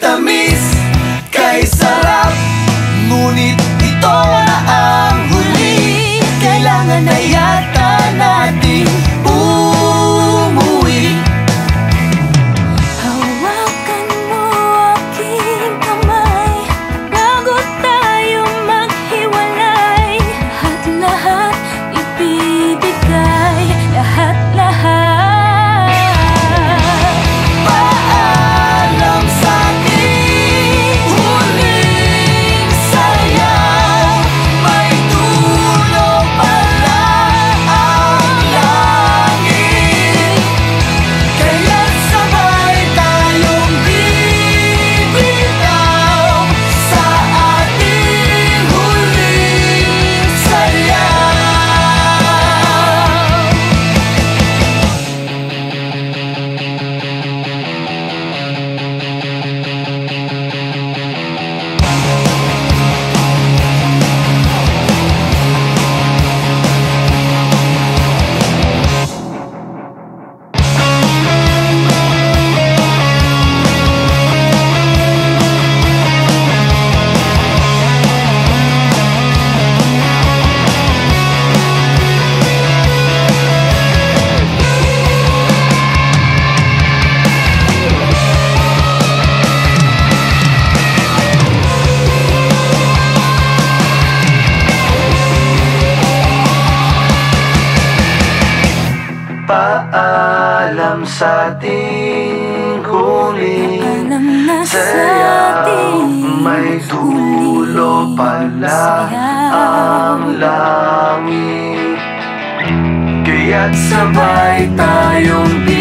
vitamina. alam sa ating huli. Saya may dulo pala ang langit. Kaya't sabay tayong di